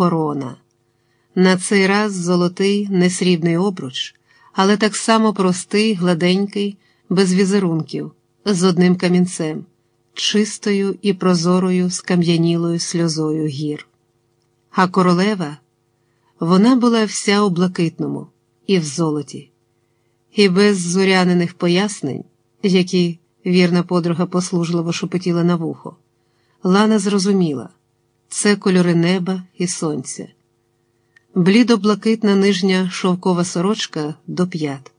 корона. На цей раз золотий несрібний обруч, але так само простий, гладенький, без візерунків, з одним камінцем, чистою і прозорою скам'янілою сльозою гір. А королева вона була вся у блакитному і в золоті, і без зоряниних пояснень, які вірна подруга послужливо шепотіла на вухо. Лана зрозуміла це кольори неба і сонця. Блідо-блакитна нижня шовкова сорочка до п'ят,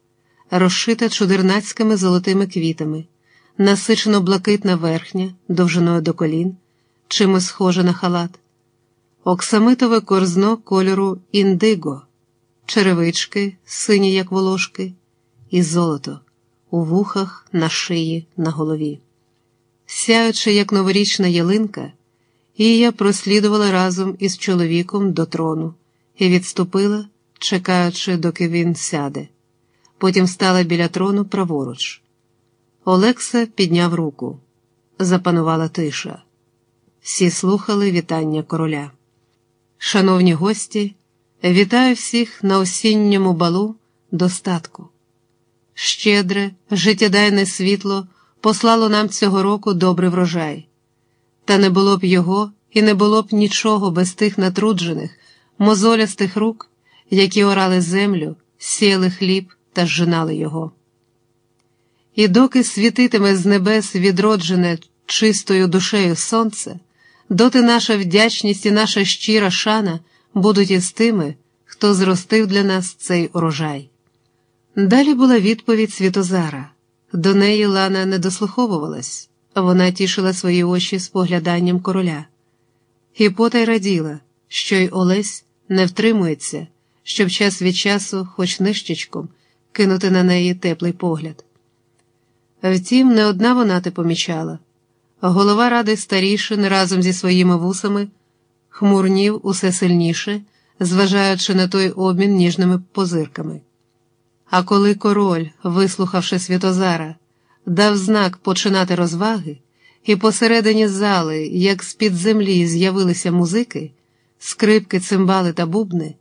розшита чудернацькими золотими квітами, насичено блакитна верхня, довжиною до колін, чимось схожа на халат, оксамитове корзно кольору індиго, черевички, сині, як волошки, і золото у вухах, на шиї, на голові. Сяючи, як новорічна ялинка, Ія прослідувала разом із чоловіком до трону і відступила, чекаючи, доки він сяде. Потім стала біля трону праворуч. Олекса підняв руку. Запанувала тиша. Всі слухали вітання короля. Шановні гості, вітаю всіх на осінньому балу достатку. Щедре, життєдайне світло послало нам цього року добрий врожай. Та не було б його і не було б нічого без тих натруджених, мозолястих рук, які орали землю, сіяли хліб та зжинали його. І доки світитиме з небес відроджене чистою душею сонце, доти наша вдячність і наша щира шана будуть із тими, хто зростив для нас цей урожай. Далі була відповідь Світозара. До неї Лана не дослуховувалась, вона тішила свої очі спогляданням короля. І потай раділа, що й Олесь не втримується, щоб час від часу, хоч нищечком, кинути на неї теплий погляд. Втім, не одна вона те помічала. Голова ради старішин разом зі своїми вусами хмурнів усе сильніше, зважаючи на той обмін ніжними позирками. А коли король, вислухавши Святозара, дав знак починати розваги, і посередині зали, як з-під землі, з'явилися музики, скрипки, цимбали та бубни,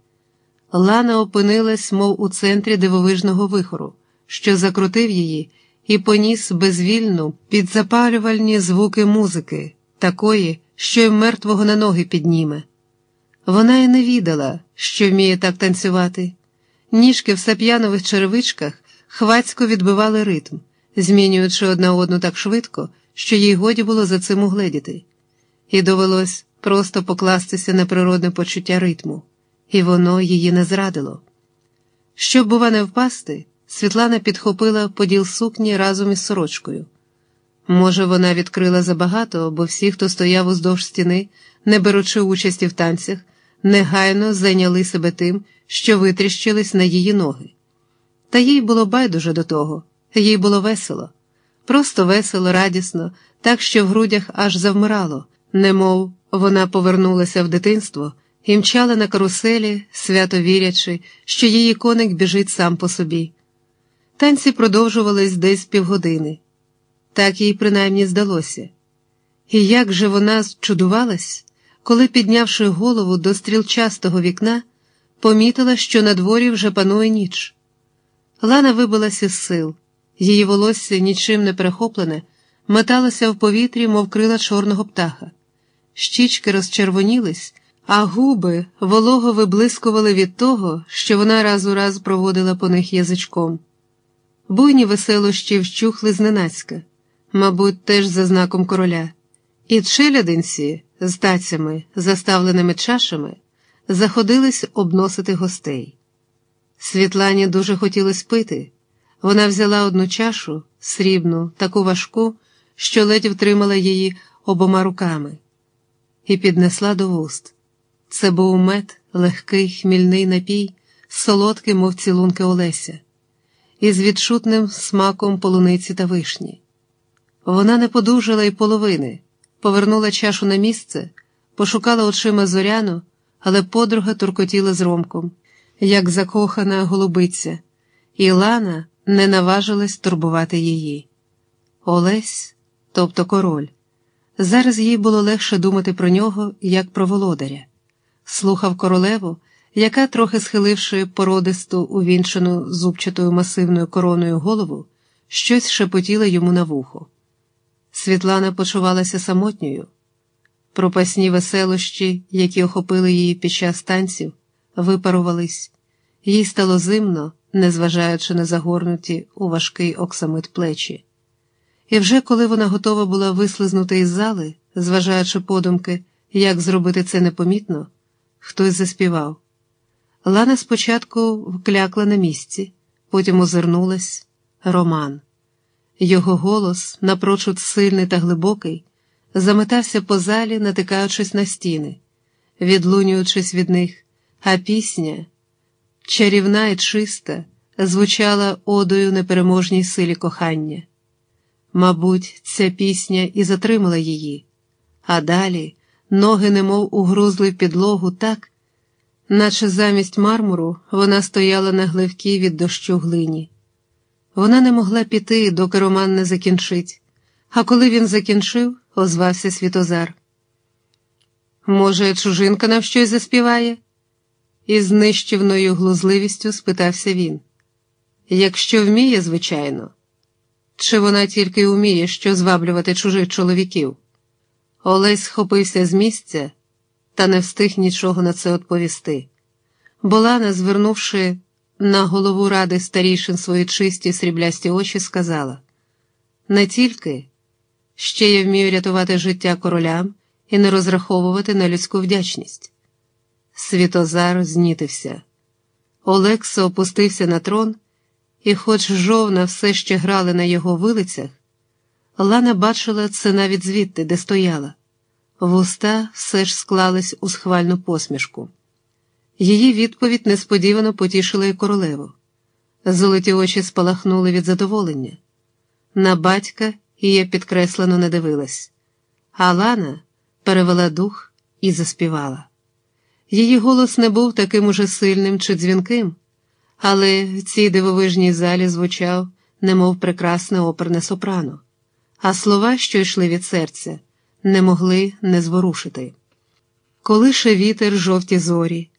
Лана опинилась, мов у центрі дивовижного вихору, що закрутив її і поніс безвільну підзапалювальні звуки музики, такої, що й мертвого на ноги підніме. Вона й не відала, що вміє так танцювати. Ніжки в сап'янових черевичках хвацько відбивали ритм, змінюючи одна одну так швидко, що їй годі було за цим угледіти, і довелось просто покластися на природне почуття ритму, і воно її не зрадило. Щоб, бува, не впасти, Світлана підхопила поділ сукні разом із сорочкою. Може, вона відкрила забагато, бо всі, хто стояв уздовж стіни, не беручи участі в танцях, негайно зайняли себе тим, що витріщились на її ноги. Та їй було байдуже до того, їй було весело, просто весело, радісно, так що в грудях аж завмирало, немов вона повернулася в дитинство і мчала на каруселі, свято вірячи, що її коник біжить сам по собі. Танці продовжувались десь півгодини. Так їй принаймні здалося. І як же вона чудувалась, коли, піднявши голову до стрілчастого вікна, помітила, що на дворі вже панує ніч. Лана вибилася з сил, її волосся, нічим не перехоплене, металося в повітрі, мов крила чорного птаха. Щічки розчервонілись, а губи волого виблискували від того, що вона раз у раз проводила по них язичком. Буйні веселощі вщухли зненацька, мабуть, теж за знаком короля, і челядинці з тацями, заставленими чашами, заходились обносити гостей. Світлані дуже хотілося пити. Вона взяла одну чашу, срібну, таку важку, що ледь втримала її обома руками, і піднесла до вуст. Це був мед, легкий хмільний напій, солодкий, мов цілунки Олеся, із відчутним смаком полуниці та вишні. Вона не подужала й половини, повернула чашу на місце, пошукала очима зоряну, але подруга туркотіла з ромком, як закохана голубиця, і Лана не наважилась турбувати її. Олесь, тобто король. Зараз їй було легше думати про нього, як про володаря. слухав королеву, яка, трохи схиливши породисту увінчену зубчатою масивною короною голову, щось шепотіла йому на вухо. Світлана почувалася самотньою. Пропасні веселощі, які охопили її під час танців, випарувались, їй стало зимно, незважаючи на загорнуті у важкий оксамит плечі. І вже коли вона готова була вислизнути із зали, зважаючи подумки, як зробити це непомітно, хтось заспівав. Лана спочатку вклякла на місці, потім озирнулась Роман. Його голос, напрочуд сильний та глибокий, заметався по залі, натикаючись на стіни, відлунюючись від них, а пісня, чарівна і чиста, звучала одою непереможній силі кохання. Мабуть, ця пісня і затримала її, а далі ноги немов угрузли в підлогу так, наче замість мармуру вона стояла на гливкій від дощу глині. Вона не могла піти, доки Роман не закінчить, а коли він закінчив, озвався Світозар. Може, чужинка нам щось заспіває? І з нищівною глузливістю спитався він. Якщо вміє, звичайно, чи вона тільки вміє, що зваблювати чужих чоловіків? Олесь схопився з місця та не встиг нічого на це відповісти. Болана, звернувши на голову ради старішин свої чисті сріблясті очі, сказала: не тільки ще я вмію рятувати життя королям і не розраховувати на людську вдячність. Світозар знітився. Олекса опустився на трон, і, хоч жовна все ще грали на його вилицях, Лана бачила це навіть звідти, де стояла. Вуста все ж склались у схвальну посмішку. Її відповідь несподівано потішила й королеву. Золоті очі спалахнули від задоволення. На батька її підкреслено не дивилась, а Лана перевела дух і заспівала. Її голос не був таким уже сильним чи дзвінким, але в цій дивовижній залі звучав, немов прекрасне оперне сопрано, а слова, що йшли від серця, не могли не зворушити. Колише вітер жовті зорі.